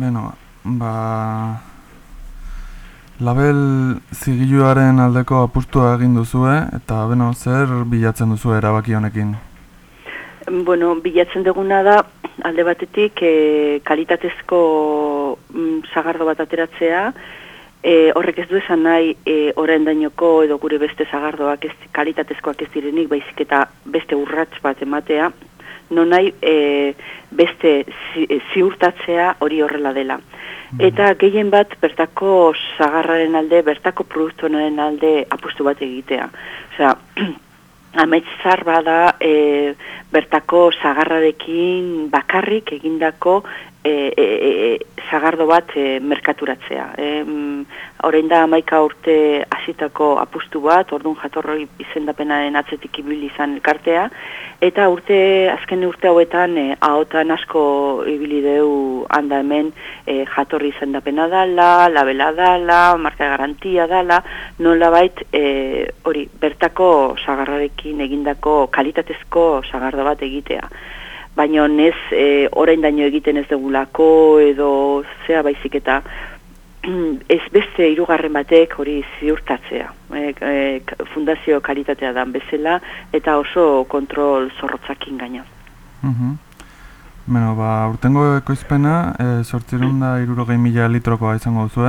Beno, ba... Label zigiluaren aldeko apustua egin duzue, eta beno, zer bilatzen duzu erabaki honekin? Bueno, bilatzen duguna da, alde batetik, e, kalitatezko mm, zagardo bat ateratzea, e, horrek ez du esan nahi, e, orain dainoko edo gure beste zagardoak ez, kalitatezkoak ez direnik, baizik eta beste urrats bat ematea, non nahi e, beste zi, ziurtatzea hori horrela dela. Mm-hmm. Eta gehien bat bertako zagarraren alde, bertako produktuaren alde apustu bat egitea. Osea, amets zar bada e, bertako zagarrarekin bakarrik egindako e, e, e, zagardo bat e, merkaturatzea. E, Horein da amaika urte hasitako apustu bat, orduan jatorroi izendapenaren atzetik ibili izan elkartea, eta urte, azken urte hauetan, e, ahotan asko ibili deu handa hemen e, jatorri izendapena dala, labela dala, marka garantia dala, nola bait, e, hori, bertako sagarrarekin egindako kalitatezko sagardo bat egitea baina ez e, orain daño egiten ez degulako edo zea baizik eta ez beste hirugarren batek hori ziurtatzea. E, e, fundazio kalitatea dan bezala eta oso kontrol zorrotzakin gaina. Mm Beno, ba, urtengo ekoizpena, e, sortzirun da irurogei mila litrokoa izango duzu?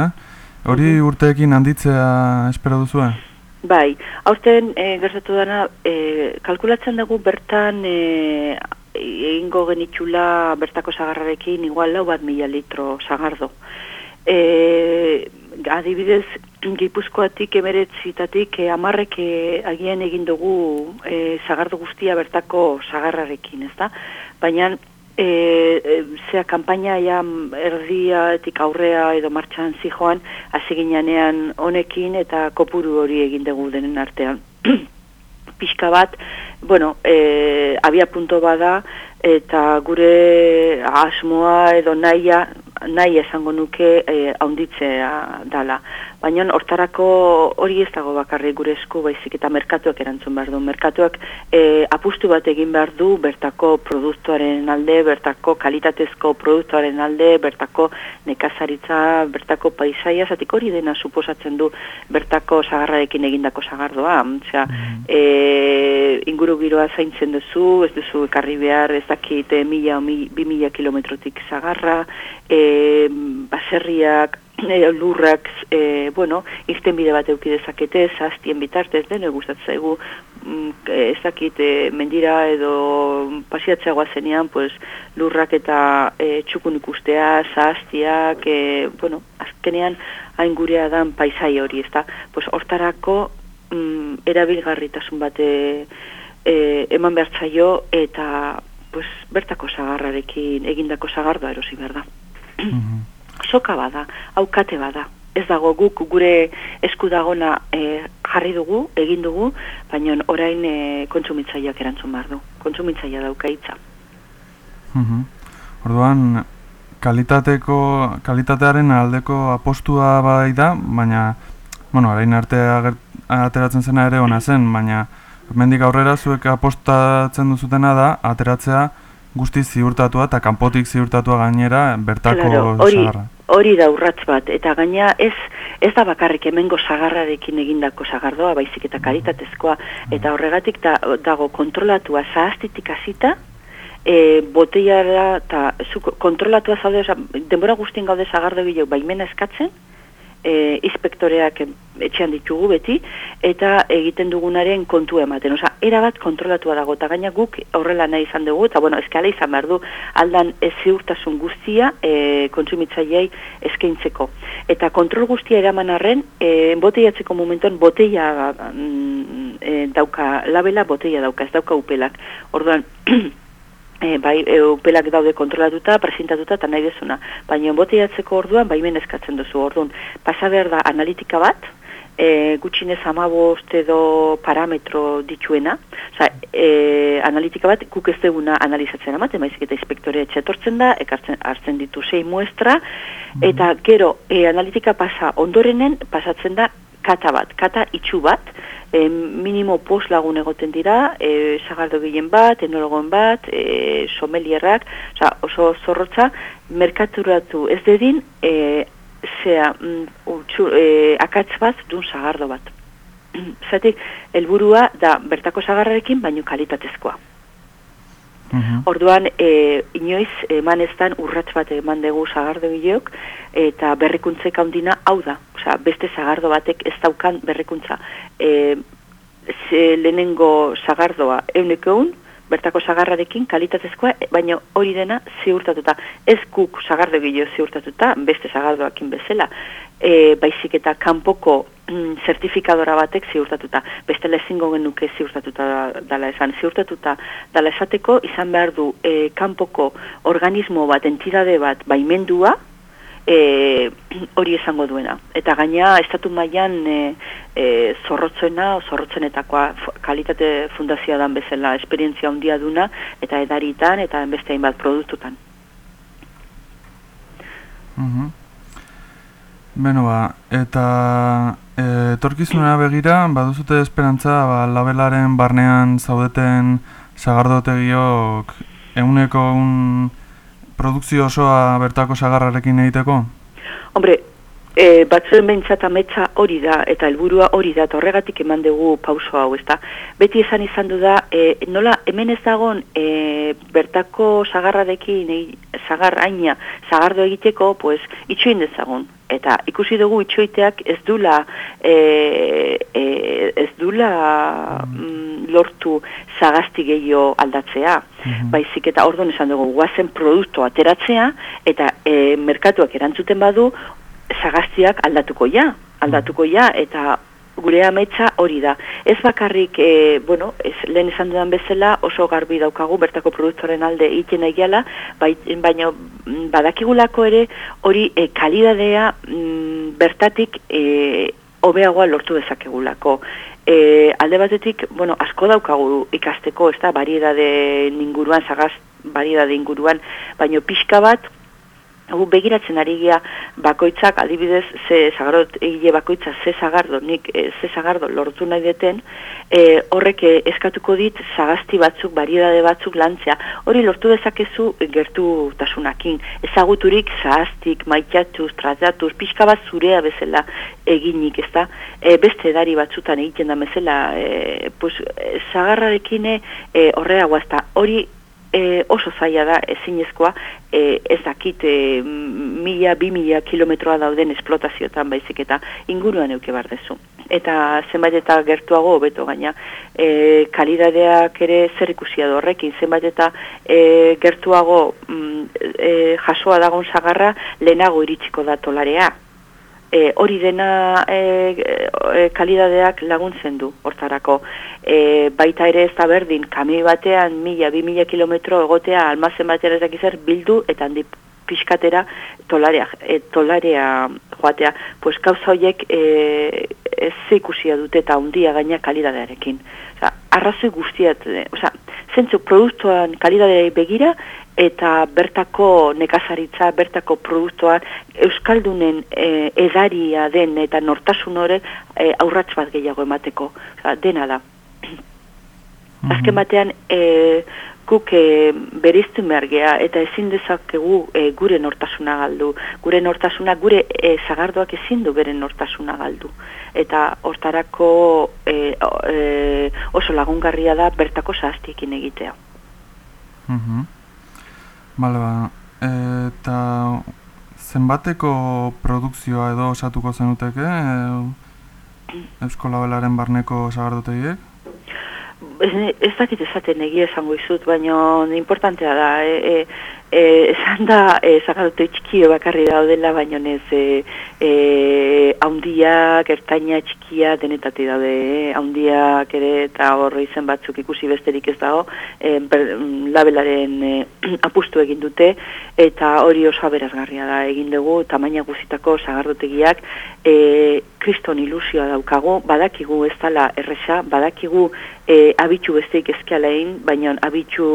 Hori urteekin handitzea espero duzu? Bai, aurten e, gertatu dana, e, kalkulatzen dugu bertan e, egingo genitxula bertako zagarrarekin igual lau bat mila litro zagardo e, adibidez gipuzkoatik emeretzitatik e, amarrek e, agian egin dugu e, zagardo guztia bertako zagarrarekin, ez da? Baina e, e, zea kampaina ja erdiatik aurrea edo martxan zijoan hasi honekin eta kopuru hori egin dugu denen artean. Pixka bat, bueno, e, abia punto bada eta gure asmoa edo naia nahi esango nuke e, haunditzea dala. Baina hortarako hori ez dago bakarri gure esku baizik eta merkatuak erantzun behar du. Merkatuak e, apustu bat egin behar du bertako produktuaren alde, bertako kalitatezko produktuaren alde, bertako nekazaritza, bertako paisaia, zatik hori dena suposatzen du bertako sagarrarekin egindako sagardoa. Osea, mm. e, inguru giroa zaintzen duzu, ez duzu ekarri behar, ez dakit mila o bi mila kilometrotik zagarra, e, baserriak, e, lurrak, e, bueno, izten bide bat euki dezakete, zaztien bitartez, deno gustatzen zaigu, mm, ez dakit, e, mendira edo pasiatzeagoa zenean, pues, lurrak eta e, txukun ikustea, zaztiak, e, bueno, azkenean hain dan paisai hori, ez da, pues, hortarako mm, erabilgarritasun bate e, eman behartzaio eta pues, bertako zagarrarekin egindako zagardoa erosi behar da. Soka bada, aukate bada. Ez dago guk gure esku dagona e, jarri dugu, egin dugu, baina orain e, kontsumitzaileak erantzun behar du. Kontsumitzailea dauka hitza. Mhm. Orduan, kalitateko, kalitatearen aldeko apostua bai da, baina, bueno, orain arte ateratzen zena ere ona zen, baina mendik aurrera zuek apostatzen duzutena da, ateratzea guzti ziurtatua eta kanpotik ziurtatua gainera bertako claro, hori, Hori da urratz bat, eta gaina ez ez da bakarrik hemengo sagarrarekin egindako sagardoa, baizik eta kalitatezkoa, eta horregatik da, dago kontrolatua zahaztitik hasita, e, boteiara eta kontrolatua zaude, denbora guztien gaude sagardo bileu baimena eskatzen, e, inspektoreak etxean ditugu beti, eta egiten dugunaren kontu ematen. Osa, erabat kontrolatua dago, eta gaina guk horrela nahi izan dugu, eta bueno, eskala izan behar du, aldan ez ziurtasun guztia e, kontsumitzaileai eskaintzeko. Eta kontrol guztia eraman arren, e, boteiatzeko momentuan, boteia mm, e, dauka, labela boteia dauka, ez dauka upelak. Orduan, e, bai, e, upelak daude kontrolatuta, presentatuta eta nahi dezuna. Baina boteatzeko orduan, bai eskatzen duzu orduan. Pasa behar da analitika bat, e, gutxinez amabost edo parametro dituena, Osa, e, analitika bat guk ez duguna analizatzen amaten, maizik eta inspektore etxetortzen da, ekartzen hartzen ditu sei muestra, mhm. eta gero e, analitika pasa ondorenen pasatzen da kata bat, kata itxu bat, e, minimo pos lagun egoten dira, e, sagardo gehien bat, enologoen bat, e, somelierrak, oza, oso zorrotza, merkaturatu ez dedin, e, zea, mm, utxu, e, akatz bat, dun sagardo bat. Zatik, helburua da bertako sagarrarekin, baino kalitatezkoa. Mhm. Orduan, e, inoiz eman ez dan urratz bat eman dugu zagardo gileok, eta berrikuntzek handina hau da. Osea, beste zagardo batek ez daukan berrikuntza. E, ze lehenengo zagardoa euneko eun, bertako zagarrarekin kalitatezkoa, baina hori dena ziurtatuta. Ez guk zagardo gileo ziurtatuta, beste zagardoakin bezala, e, baizik eta kanpoko mm, zertifikadora batek ziurtatuta. Beste lezingo genuke ziurtatuta dala esan. Ziurtatuta dala esateko izan behar du e, kanpoko organismo bat, entidade bat, baimendua, e, hori esango duena. Eta gaina, estatu mailan e, e, zorrotzuena, zorrotzenetakoa kalitate fundazioa dan bezala, esperientzia handia duna, eta edaritan, eta beste hainbat produktutan. Mhm. Beno ba, eta e, etorkizunera begira, baduzute esperantza, ba, labelaren barnean zaudeten sagardotegiok euneko un produkzio osoa bertako sagarrarekin egiteko? Hombre, e, batzuen behintzat ametsa hori da, eta helburua hori da, eta horregatik eman dugu pauso hau, ezta? Beti esan izan du da, e, nola, hemen ez dagon, e, bertako sagarrarekin, e, sagar aina, sagardo egiteko, pues, itxoin dezagun. Eta ikusi dugu itxoiteak ez dula, e, e, ez dula mm, lortu sagazti gehiago aldatzea. Mhm. Baizik eta orduan esan dugu, guazen produktu ateratzea, eta e, merkatuak erantzuten badu, sagaztiak aldatuko ja, aldatuko ja, eta gure ametsa hori da. Ez bakarrik, e, bueno, ez, lehen esan dudan bezala oso garbi daukagu bertako produktoren alde iten egiala, bai, baina mm, badakigulako ere hori e, kalidadea mm, bertatik e, hobeagoa lortu dezakegulako. E, alde batetik, bueno, asko daukagu ikasteko, ez da, bariedade inguruan, sagaz bariedade inguruan, baino pixka bat, Gu begiratzen ari gea bakoitzak, adibidez, ze zagarot egile bakoitza, ze zagardo, nik e, ze zagardo lortu nahi deten, e, horrek eh, eskatuko dit zagazti batzuk, bariedade batzuk lantzea. Hori lortu dezakezu gertu tasunakin. Ezaguturik zahaztik, maitxatuz, tratatuz, pixka bat zurea bezala eginik, ezta? E, beste edari batzutan egiten da bezala, e, pues, zagarrarekin e, horrea guazta. Hori e, oso zaila da ezinezkoa e, ez dakit e, mila, bi mila kilometroa dauden esplotazioetan baizik eta inguruan euke bardezu. Eta zenbait eta gertuago beto gaina e, kalidadeak ere zer ikusia horrekin zenbait eta e, gertuago mm, e, jasoa dagon zagarra lehenago iritsiko da tolarea e, hori dena e, e, kalidadeak laguntzen du hortarako. E, baita ere ez da berdin, kami batean mila, bi mila kilometro egotea almazen batera ez bildu eta handi pixkatera tolarea, e, tolarea joatea. Pues kauza horiek e, ez ikusia dute eta handia gaina kalidadearekin. Osa, arrazoi guztiat, osa, zentzu produktuan kalidadea begira eta bertako nekazaritza, bertako produktuan Euskaldunen e, edaria den eta nortasun hori e, aurratz bat gehiago emateko. Osa, dena da. Mhm. Azken batean, e, guk e, beriztu mergea eta ezin dezakegu e, gure nortasuna galdu. Gure nortasuna, gure e, zagardoak ezin du bere nortasuna galdu. Eta hortarako e, e, oso lagungarria da bertako zahaztiekin egitea. Mm Bale, ba, eta zenbateko produkzioa edo osatuko zenuteke e, Eusko Labelaren barneko zagardotegiek? Ez dakit esaten egia esango izut, baina importantea da, e, e, e, esan da, e, zagadote txikio bakarri daudela, baina ez e, e, haundiak, ertaina txikia denetati daude, haundiak ere eta horre izen batzuk ikusi besterik ez dago, e, labelaren e, apustu egin dute, eta hori oso aberazgarria da egin dugu, tamaina guzitako zagardotegiak, e, kriston ilusioa daukagu, badakigu ez dala erresa, badakigu e, abitxu besteik ezkialein, baina abitxu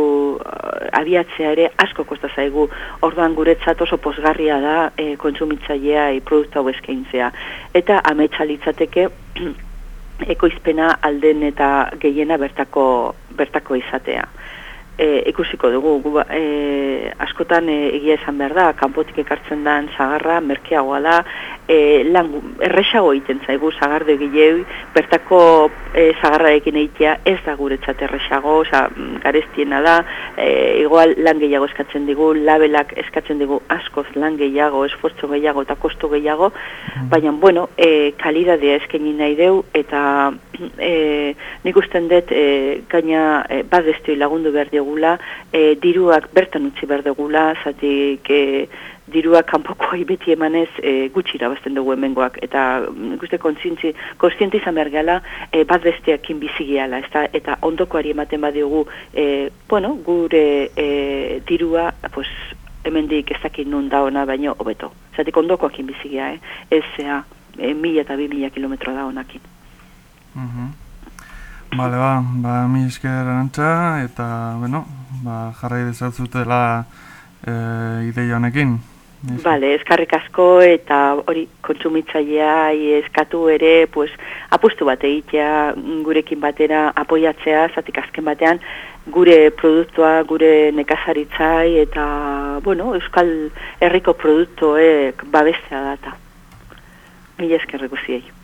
abiatzea ere asko kostatzen pasa zaigu. Orduan guretzat oso posgarria da e, kontsumitzailea e, produktu hau eskaintzea. Eta ametsa litzateke ekoizpena alden eta gehiena bertako, bertako izatea e, ikusiko dugu gu, ba, e, askotan e, egia esan behar da kanpotik ekartzen den zagarra merkeagoa da e, lan erresago egiten zaigu zagarde gileu bertako e, zagarrarekin egitea ez da guretzat erresago oza, garestiena da e, igual lan gehiago eskatzen digu labelak eskatzen digu askoz lan gehiago esfortzo gehiago eta kostu gehiago mm. baina bueno e, kalidadea eskaini nahi deu eta e, nik usten dut e, gaina e, lagundu behar digula, e, diruak bertan utzi behar digula, zatik e, diruak kanpoko beti emanez e, gutxi irabazten dugu hemengoak eta nik uste kontzientzi, kontzienti izan behar gala e, bat besteakin bizigiala, eta, eta ondokoari ematen badiogu e, bueno, gure e, dirua, pues, hemendik ez dakit nun da ona baino hobeto. Zatik ondokoakin bizigia, eh? ez zea, e, mila eta bi mila kilometro da onakin. Mhm. Bale, ba, ba, mi esker antza, eta, bueno, ba, jarrai dezatzutela e, ideia honekin. Bale, eskarrik asko eta hori kontsumitzailea eskatu ere, pues, apustu bat egitea gurekin batera apoiatzea, zatik azken batean, gure produktua, gure nekazaritzai eta, bueno, euskal herriko produktuek babestea data. Mila eskerrik guziei.